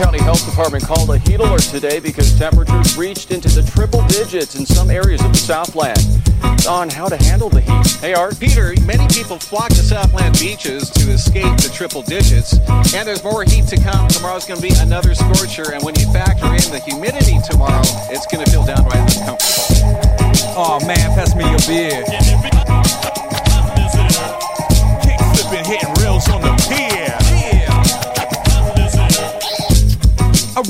County Health Department called a heat alert today because temperatures reached into the triple digits in some areas of the Southland. On how to handle the heat. Hey, Art. Peter, many people flock to Southland beaches to escape the triple digits, and there's more heat to come. Tomorrow's going to be another scorcher, and when you factor in the humidity tomorrow, it's going to feel downright uncomfortable. Oh man, pass me your beer. Kick flipping, hitting reels on the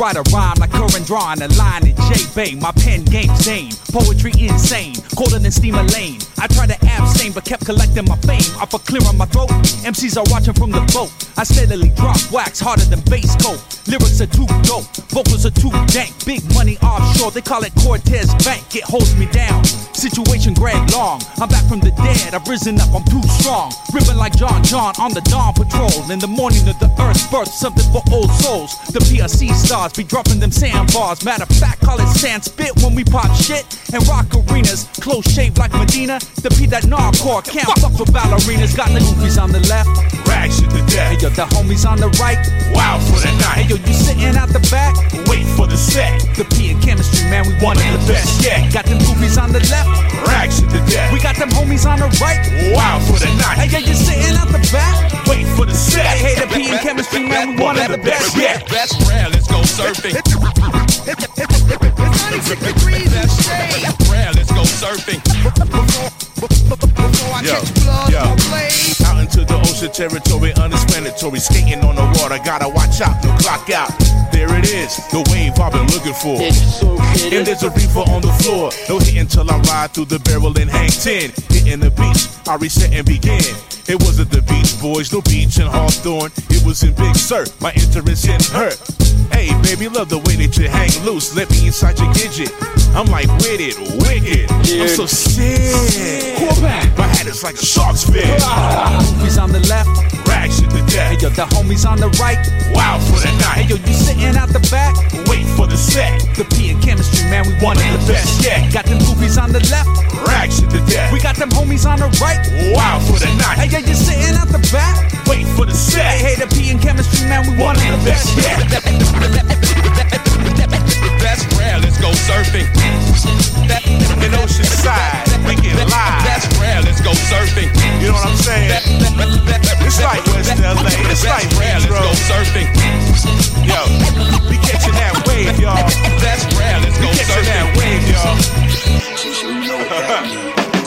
write a rhyme like current drawing a line in J Bay. My pen game sane, poetry insane, colder than steamer lane. I try to abstain but kept collecting my fame. Off a clear on my throat, MCs are watching from the boat. I steadily drop wax harder than bass coat. Lyrics are too dope, vocals are too dank. Big money offshore, they call it Cortez Bank. It holds me down. Situation Greg Long. I'm back from the dead, I've risen up, I'm too strong. Ripping like John John on the dawn patrol. In the morning of the earth's birth, something for old souls. The PRC stars be dropping them sandbars. Matter of fact, call it sand spit when we pop shit and rock arenas. Close shaved like Medina. The P that narcore can't fuck with ballerinas. Got the goofies on the left. Rag shit to Hey death. yo, the homies on the right. Wow for the Hey night. yo, The P in chemistry, man, we one of the best. yet. Got them goofies on the left. Rag shit to death. We got them homies on the right. Wow for the Hey night. yo, you sitting out the back. Wait for the set. Hey, the P in chemistry, man, we one of the best. yet. Best brand, let's go surfing. Territory, unexplanatory. Skating on the water, gotta watch out, no clock out. There it is, the wave I've been looking for. And there's a reefer on the floor. No hit until I ride through the barrel and hang 10. Hitting the beach, I reset and begin. It wasn't the Beach Boys, no beach in Hawthorne. It was in Big Sur, my interest in her. Hey, baby, love the way that you hang loose. Let me inside your gidget. I'm like with it, wicked. I'm so sick. Quarterback. My hat is like a shark's fin. Homies on the left. Rag shit to Hey death. yo, the homies on the right. Wow for the night. Hey yo, you sitting out the back. Wait for the set. The P in chemistry, man, we one of the best. yet. Got them goofies on the left. Rag shit to death. We got them homies on the right. Wow for the night. Hey yo, you sitting out the back. Wait for the set. hey, the P in chemistry, man, we one of the best. yet. Best let's go surfing.